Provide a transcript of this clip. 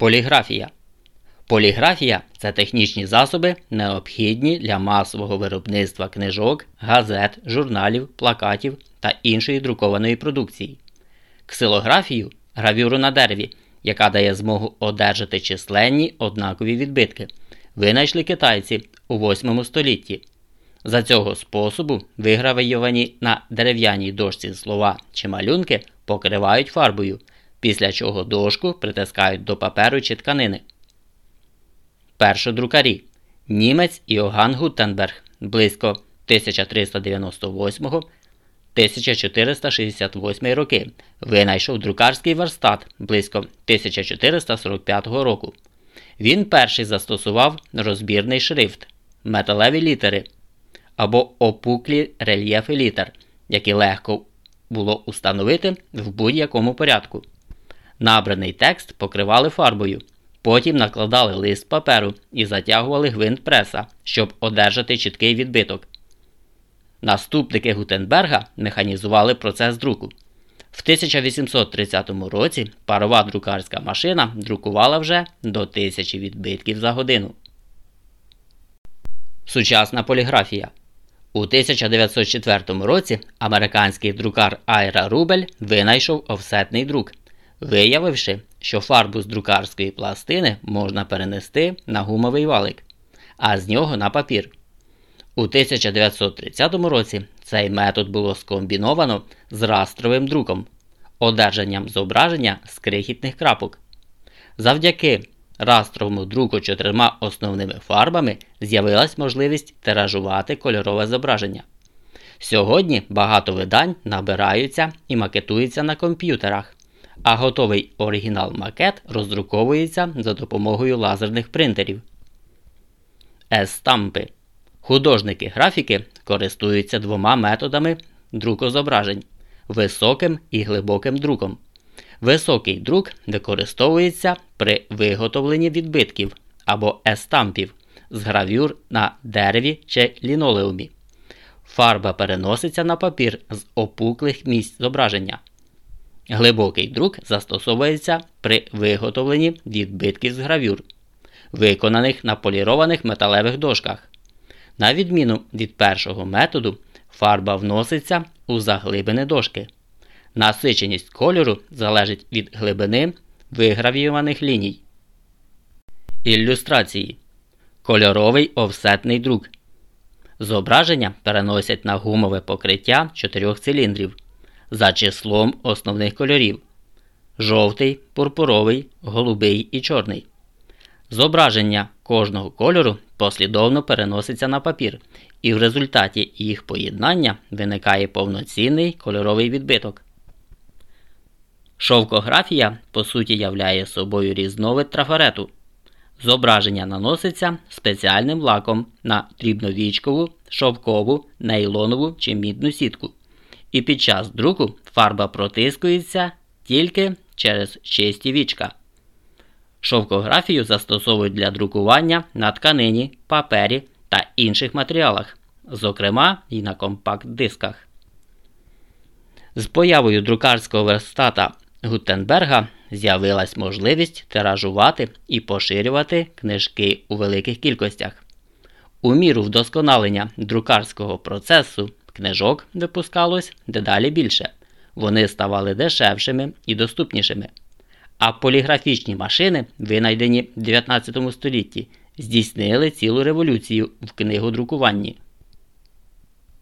Поліграфія. Поліграфія це технічні засоби, необхідні для масового виробництва книжок, газет, журналів, плакатів та іншої друкованої продукції. Ксилографію гравюру на дереві, яка дає змогу одержати численні однакові відбитки, винайшли китайці у 8 столітті. За цього способу вигравійовані на дерев'яній дошці слова чи малюнки покривають фарбою, після чого дошку притискають до паперу чи тканини. Першодрукарі німець Іоганн Гутенберг близько 1398 1468 роки винайшов друкарський верстат близько 1445 року. Він перший застосував розбірний шрифт, металеві літери або опуклі рельєфи літер, які легко було установити в будь-якому порядку. Набраний текст покривали фарбою, потім накладали лист паперу і затягували гвинт преса, щоб одержати чіткий відбиток. Наступники Гутенберга механізували процес друку. В 1830 році парова друкарська машина друкувала вже до тисячі відбитків за годину. Сучасна поліграфія. У 1904 році американський друкар Айра Рубель винайшов офсетний друк, виявивши, що фарбу з друкарської пластини можна перенести на гумовий валик, а з нього на папір. У 1930 році цей метод було скомбіновано з растровим друком, одержанням зображення з крихітних крапок. Завдяки растровому друку чотирма основними фарбами з'явилась можливість тиражувати кольорове зображення. Сьогодні багато видань набираються і макетуються на комп'ютерах, а готовий оригінал-макет роздруковується за допомогою лазерних принтерів. Естампи Художники графіки користуються двома методами друку зображень високим і глибоким друком. Високий друк використовується при виготовленні відбитків або естампів з гравюр на дереві чи лінолеумі. Фарба переноситься на папір з опуклих місць зображення. Глибокий друк застосовується при виготовленні відбитків з гравюр, виконаних на полірованих металевих дошках. На відміну від першого методу, фарба вноситься у заглибини дошки. Насиченість кольору залежить від глибини вигравіюваних ліній. Ілюстрації. Кольоровий офсетний друк. Зображення переносять на гумове покриття чотирьох циліндрів за числом основних кольорів: жовтий, пурпуровий, голубий і чорний. Зображення кожного кольору послідовно переноситься на папір, і в результаті їх поєднання виникає повноцінний кольоровий відбиток. Шовкографія, по суті, являє собою різновид трафарету. Зображення наноситься спеціальним лаком на дрібновічкову, шовкову, нейлонову чи мідну сітку. І під час друку фарба протискується тільки через чисті вічка. Шовкографію застосовують для друкування на тканині, папері та інших матеріалах, зокрема і на компакт-дисках. З появою друкарського верстата Гутенберга з'явилась можливість тиражувати і поширювати книжки у великих кількостях. У міру вдосконалення друкарського процесу книжок випускалось дедалі більше, вони ставали дешевшими і доступнішими. А поліграфічні машини, винайдені в 19 столітті, здійснили цілу революцію в книгодрукуванні.